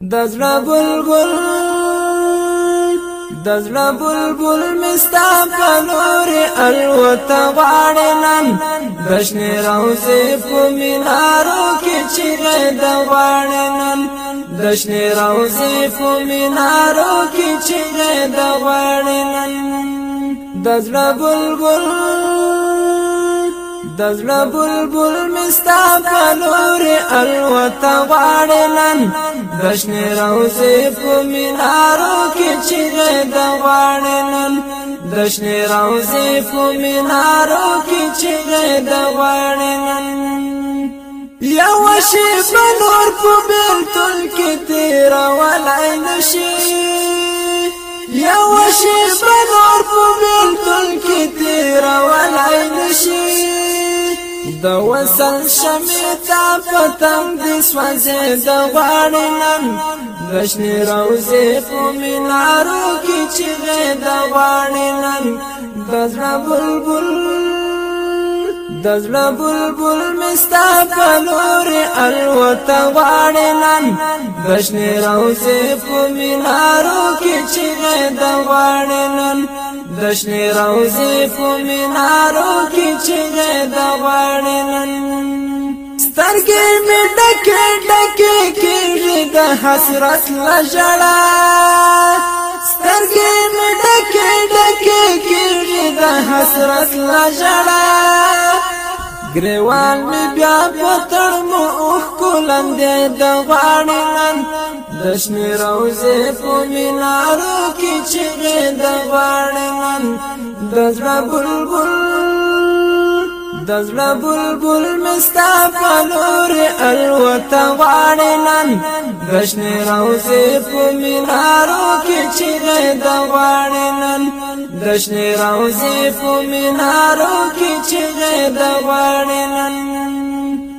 د زړه بلبل د زړه بلبل مستا په لور الوت غواړي نن د شنه روزې په مینارو کې چې غد غواړي نن د شنه روزې په مینارو کې چې غد غواړي نن د زړه بلبل د زړه بلبل مستا په لور الوتا واړلن دښنه روزه په مینارو کې چې د واړلن دښنه روزه په مینارو کې چې د واړلن یو شی په نور په بیلتل کې تیر ولای نشي د وصل شمع تا پتم د سوځي د غاړې نن دشنه روزه په مینارو کې چې د غاړې نن د زړه بلبل دزړه بلبل مستا په نور الوت واړې نن بشنه روزه په مینارو کې چې د واړې نن دشنی روزی فمنارو کی چگه دواری نن سترګې مې ډکې ډکې کېږي د حسرت له ژړا سترګې مې ډکې ډکې کېږي د حسرت له ژړا گریوان می بیا پتر مو اوخ کولندې د غاړې نن د شنې روزې په مینارو کې چې د غاړې نن د زړه بلبل د زړه بلبل مستا پلور الوت غاړي نن غشن روزي په مینارو کې چې د غاړي نن غشن روزي په مینارو کې چې د غاړي نن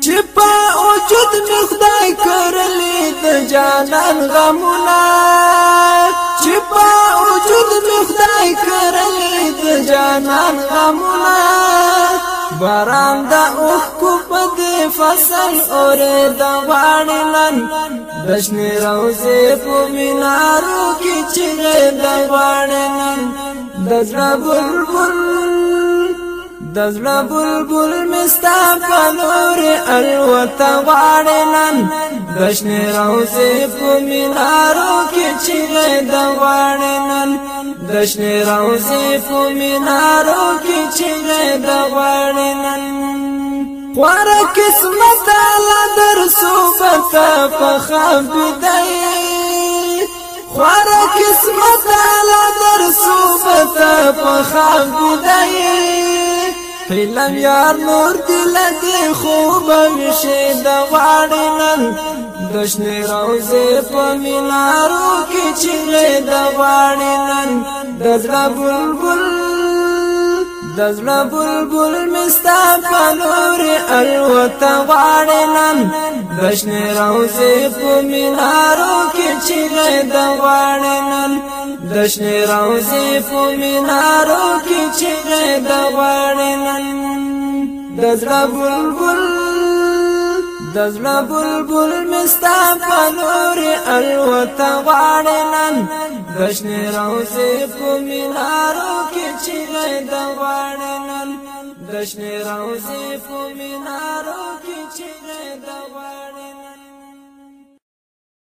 چې په اوجت مخدای کړلې د جانان غمونه چې په وجود مخدای کړلې د جانان غمونه باران د اوخ کو په دې فصل اورې د واړې نن دشن روزې په مینارو کې چې د واړې نن د زړه بلبل د زړه بلبل مستا په نور الوته واړې نن د شنه روزې په مینارو کې چې د واړې نن د شنه روزې په مینارو کې چې د واړې نن خوار قسمت الله در صوبت په خبدای خوار قسمت الله در صوبت په خبدای فلم یار نور دی لدی خوب وشی د غاړی نن دشنی روزی پا مینارو کی چیغی د غاړی نن دزل بلبل دزل بلبل مستا پا نوری الوت غاړی نن دشنی روزی پا مینارو کی چیغی د غاړی نن دشنی روزی پو منارو کی چیغی دغواری نن دزلا بلبل دزلا بلبل مستا پنور الوت غواری نن دشنی روزی پو منارو کی چیغی دغواری نن دشنی روزی پو منارو کی چیغی دغواری نن